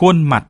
khuôn mặt.